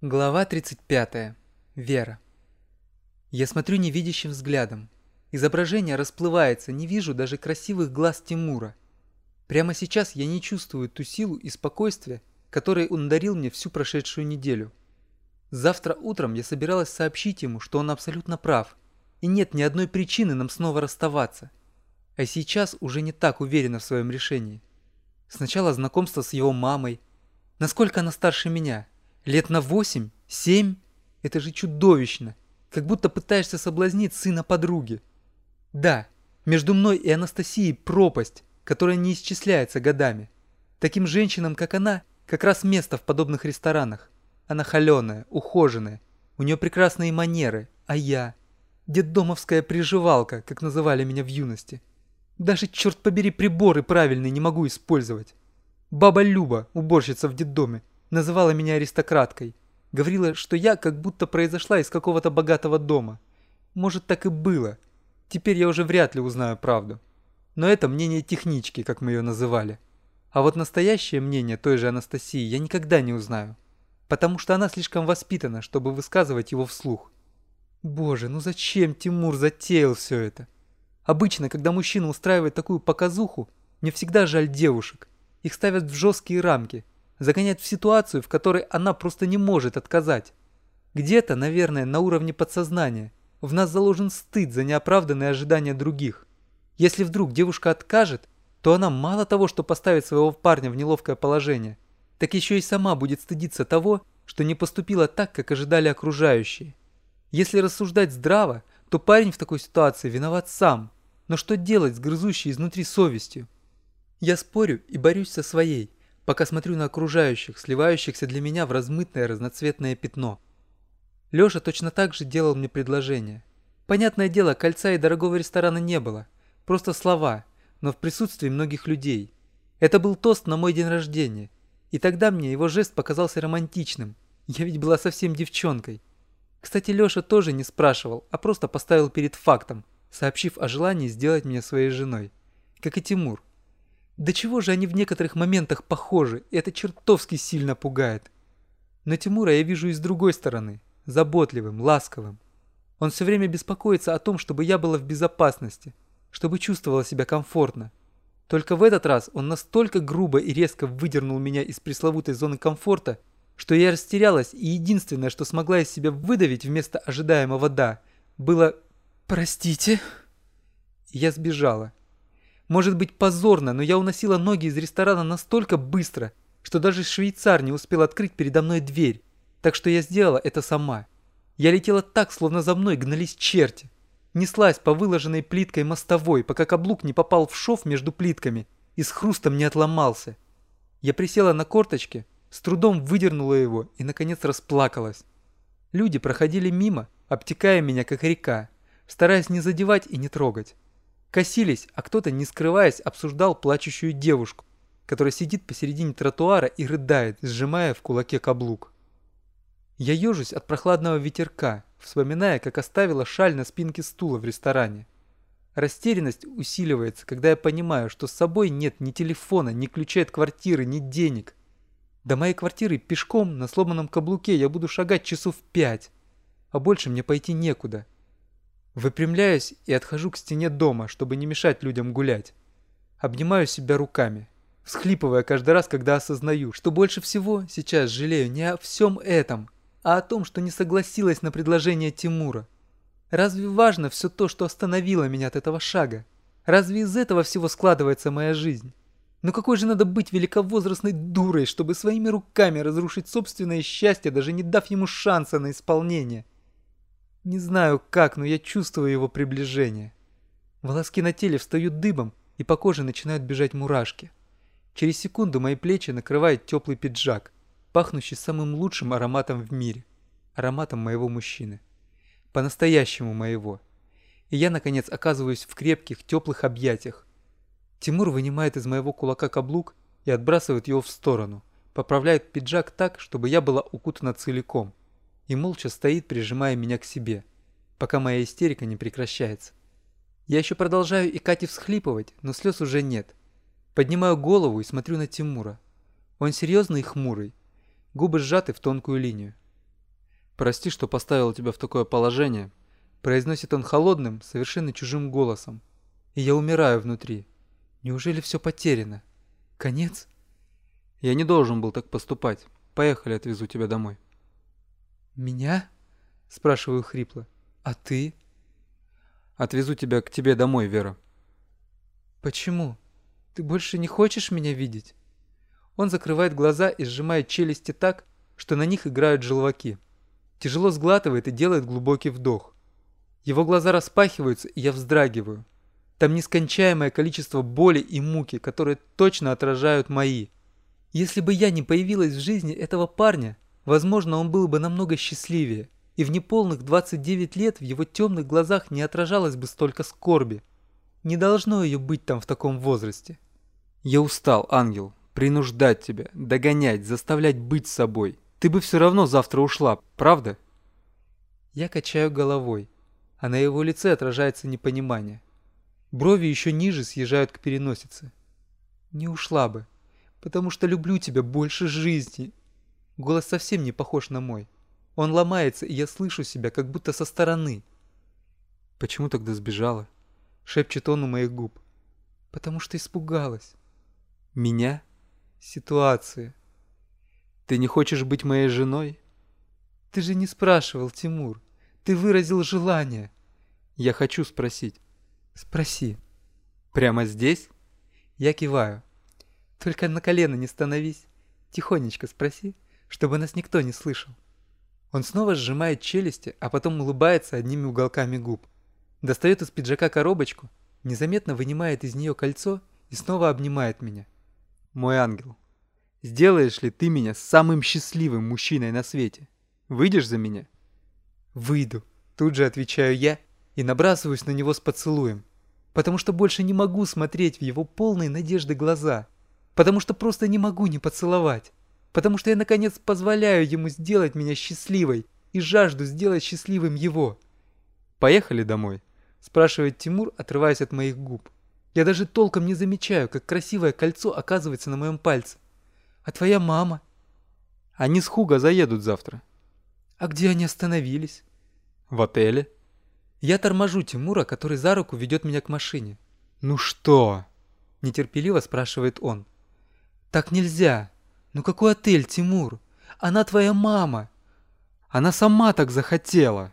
Глава 35. Вера. Я смотрю невидящим взглядом. Изображение расплывается, не вижу даже красивых глаз Тимура. Прямо сейчас я не чувствую ту силу и спокойствие, которые он дарил мне всю прошедшую неделю. Завтра утром я собиралась сообщить ему, что он абсолютно прав, и нет ни одной причины нам снова расставаться. А сейчас уже не так уверена в своем решении. Сначала знакомство с его мамой. Насколько она старше меня – Лет на восемь? Семь? Это же чудовищно. Как будто пытаешься соблазнить сына подруги. Да, между мной и Анастасией пропасть, которая не исчисляется годами. Таким женщинам, как она, как раз место в подобных ресторанах. Она холеная, ухоженная, у нее прекрасные манеры, а я... Детдомовская приживалка, как называли меня в юности. Даже, черт побери, приборы правильные не могу использовать. Баба Люба, уборщица в детдоме, называла меня аристократкой. Говорила, что я как будто произошла из какого-то богатого дома. Может, так и было. Теперь я уже вряд ли узнаю правду. Но это мнение технички, как мы ее называли. А вот настоящее мнение той же Анастасии я никогда не узнаю. Потому что она слишком воспитана, чтобы высказывать его вслух. Боже, ну зачем Тимур затеял все это? Обычно, когда мужчина устраивает такую показуху, мне всегда жаль девушек. Их ставят в жесткие рамки – загонять в ситуацию, в которой она просто не может отказать. Где-то, наверное, на уровне подсознания в нас заложен стыд за неоправданные ожидания других. Если вдруг девушка откажет, то она мало того, что поставит своего парня в неловкое положение, так еще и сама будет стыдиться того, что не поступила так, как ожидали окружающие. Если рассуждать здраво, то парень в такой ситуации виноват сам. Но что делать с грызущей изнутри совестью? Я спорю и борюсь со своей, пока смотрю на окружающих, сливающихся для меня в размытное разноцветное пятно. Лёша точно так же делал мне предложение. Понятное дело, кольца и дорогого ресторана не было. Просто слова, но в присутствии многих людей. Это был тост на мой день рождения. И тогда мне его жест показался романтичным. Я ведь была совсем девчонкой. Кстати, Лёша тоже не спрашивал, а просто поставил перед фактом, сообщив о желании сделать меня своей женой. Как и Тимур. До чего же они в некоторых моментах похожи, и это чертовски сильно пугает. Но Тимура я вижу и с другой стороны, заботливым, ласковым. Он все время беспокоится о том, чтобы я была в безопасности, чтобы чувствовала себя комфортно. Только в этот раз он настолько грубо и резко выдернул меня из пресловутой зоны комфорта, что я растерялась, и единственное, что смогла из себя выдавить вместо ожидаемого «да», было «простите». Я сбежала. Может быть позорно, но я уносила ноги из ресторана настолько быстро, что даже швейцар не успел открыть передо мной дверь. Так что я сделала это сама. Я летела так, словно за мной гнались черти. Неслась по выложенной плиткой мостовой, пока каблук не попал в шов между плитками и с хрустом не отломался. Я присела на корточки, с трудом выдернула его и, наконец, расплакалась. Люди проходили мимо, обтекая меня, как река, стараясь не задевать и не трогать. Косились, а кто-то, не скрываясь, обсуждал плачущую девушку, которая сидит посередине тротуара и рыдает, сжимая в кулаке каблук. Я ежусь от прохладного ветерка, вспоминая, как оставила шаль на спинке стула в ресторане. Растерянность усиливается, когда я понимаю, что с собой нет ни телефона, ни ключей от квартиры, ни денег. До моей квартиры пешком на сломанном каблуке я буду шагать часов пять, а больше мне пойти некуда. Выпрямляюсь и отхожу к стене дома, чтобы не мешать людям гулять. Обнимаю себя руками, всхлипывая каждый раз, когда осознаю, что больше всего сейчас жалею не о всем этом, а о том, что не согласилась на предложение Тимура. Разве важно все то, что остановило меня от этого шага? Разве из этого всего складывается моя жизнь? Но какой же надо быть великовозрастной дурой, чтобы своими руками разрушить собственное счастье, даже не дав ему шанса на исполнение? Не знаю как, но я чувствую его приближение. Волоски на теле встают дыбом, и по коже начинают бежать мурашки. Через секунду мои плечи накрывает теплый пиджак, пахнущий самым лучшим ароматом в мире. Ароматом моего мужчины. По-настоящему моего. И я, наконец, оказываюсь в крепких, теплых объятиях. Тимур вынимает из моего кулака каблук и отбрасывает его в сторону. Поправляет пиджак так, чтобы я была укутана целиком и молча стоит, прижимая меня к себе, пока моя истерика не прекращается. Я еще продолжаю и Кате всхлипывать, но слез уже нет. Поднимаю голову и смотрю на Тимура. Он серьезный и хмурый, губы сжаты в тонкую линию. «Прости, что поставил тебя в такое положение», — произносит он холодным, совершенно чужим голосом. И я умираю внутри. Неужели все потеряно? Конец? Я не должен был так поступать. Поехали, отвезу тебя домой. «Меня?» — спрашиваю хрипло. «А ты?» «Отвезу тебя к тебе домой, Вера». «Почему? Ты больше не хочешь меня видеть?» Он закрывает глаза и сжимает челюсти так, что на них играют желваки. Тяжело сглатывает и делает глубокий вдох. Его глаза распахиваются, и я вздрагиваю. Там нескончаемое количество боли и муки, которые точно отражают мои. Если бы я не появилась в жизни этого парня, возможно, он был бы намного счастливее, и в неполных 29 лет в его темных глазах не отражалось бы столько скорби. Не должно ее быть там в таком возрасте. Я устал, ангел, принуждать тебя, догонять, заставлять быть собой. Ты бы все равно завтра ушла, правда? Я качаю головой, а на его лице отражается непонимание. Брови еще ниже съезжают к переносице. Не ушла бы потому что люблю тебя больше жизни. Голос совсем не похож на мой. Он ломается, и я слышу себя, как будто со стороны. Почему тогда сбежала? Шепчет он у моих губ. Потому что испугалась. Меня? Ситуация. Ты не хочешь быть моей женой? Ты же не спрашивал, Тимур. Ты выразил желание. Я хочу спросить. Спроси. Прямо здесь? Я киваю. Только на колено не становись. Тихонечко спроси, чтобы нас никто не слышал. Он снова сжимает челюсти, а потом улыбается одними уголками губ. Достает из пиджака коробочку, незаметно вынимает из нее кольцо и снова обнимает меня. Мой ангел, сделаешь ли ты меня самым счастливым мужчиной на свете? Выйдешь за меня? Выйду, тут же отвечаю я и набрасываюсь на него с поцелуем, потому что больше не могу смотреть в его полные надежды глаза – потому что просто не могу не поцеловать, потому что я наконец позволяю ему сделать меня счастливой и жажду сделать счастливым его. «Поехали домой?» – спрашивает Тимур, отрываясь от моих губ. Я даже толком не замечаю, как красивое кольцо оказывается на моем пальце. А твоя мама? Они с Хуга заедут завтра. А где они остановились? В отеле. Я торможу Тимура, который за руку ведет меня к машине. Ну что? Нетерпеливо спрашивает он. Так нельзя. Ну какой отель, Тимур? Она твоя мама. Она сама так захотела.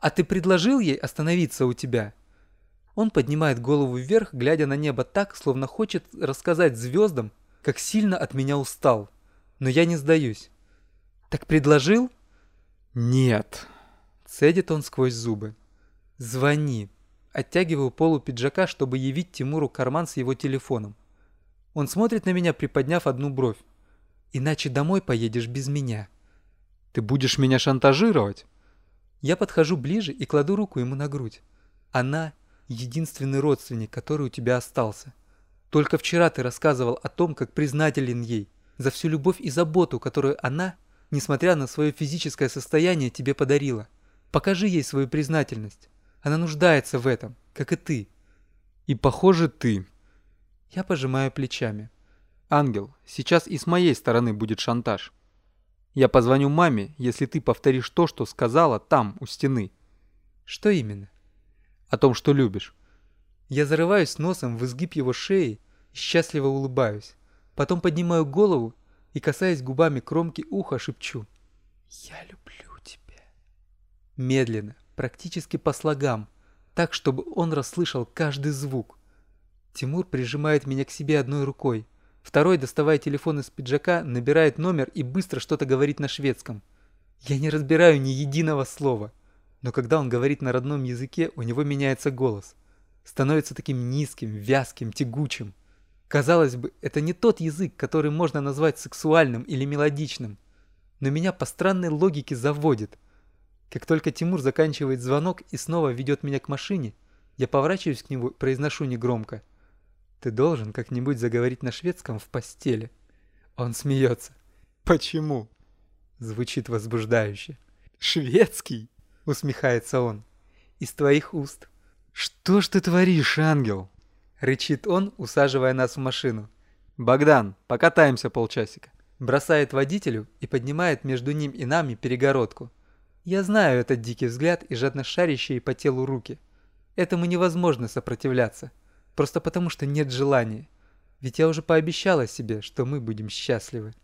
А ты предложил ей остановиться у тебя? Он поднимает голову вверх, глядя на небо так, словно хочет рассказать звездам, как сильно от меня устал. Но я не сдаюсь. Так предложил? Нет. Цедит он сквозь зубы. Звони. Оттягиваю полу пиджака, чтобы явить Тимуру карман с его телефоном. Он смотрит на меня, приподняв одну бровь. «Иначе домой поедешь без меня». «Ты будешь меня шантажировать?» Я подхожу ближе и кладу руку ему на грудь. Она — единственный родственник, который у тебя остался. Только вчера ты рассказывал о том, как признателен ей за всю любовь и заботу, которую она, несмотря на свое физическое состояние, тебе подарила. Покажи ей свою признательность. Она нуждается в этом, как и ты. И похоже, ты я пожимаю плечами. «Ангел, сейчас и с моей стороны будет шантаж. Я позвоню маме, если ты повторишь то, что сказала там, у стены». «Что именно?» «О том, что любишь». Я зарываюсь носом в изгиб его шеи и счастливо улыбаюсь. Потом поднимаю голову и, касаясь губами кромки уха, шепчу. «Я люблю тебя». Медленно, практически по слогам, так, чтобы он расслышал каждый звук. Тимур прижимает меня к себе одной рукой. Второй, доставая телефон из пиджака, набирает номер и быстро что-то говорит на шведском. Я не разбираю ни единого слова. Но когда он говорит на родном языке, у него меняется голос. Становится таким низким, вязким, тягучим. Казалось бы, это не тот язык, который можно назвать сексуальным или мелодичным. Но меня по странной логике заводит. Как только Тимур заканчивает звонок и снова ведет меня к машине, я поворачиваюсь к нему и произношу негромко – ты должен как-нибудь заговорить на шведском в постели. Он смеется. Почему? Звучит возбуждающе. Шведский? Усмехается он. Из твоих уст. Что ж ты творишь, ангел? Рычит он, усаживая нас в машину. Богдан, покатаемся полчасика. Бросает водителю и поднимает между ним и нами перегородку. Я знаю этот дикий взгляд и жадно шарящие по телу руки. Этому невозможно сопротивляться, просто потому что нет желания. Ведь я уже пообещала себе, что мы будем счастливы.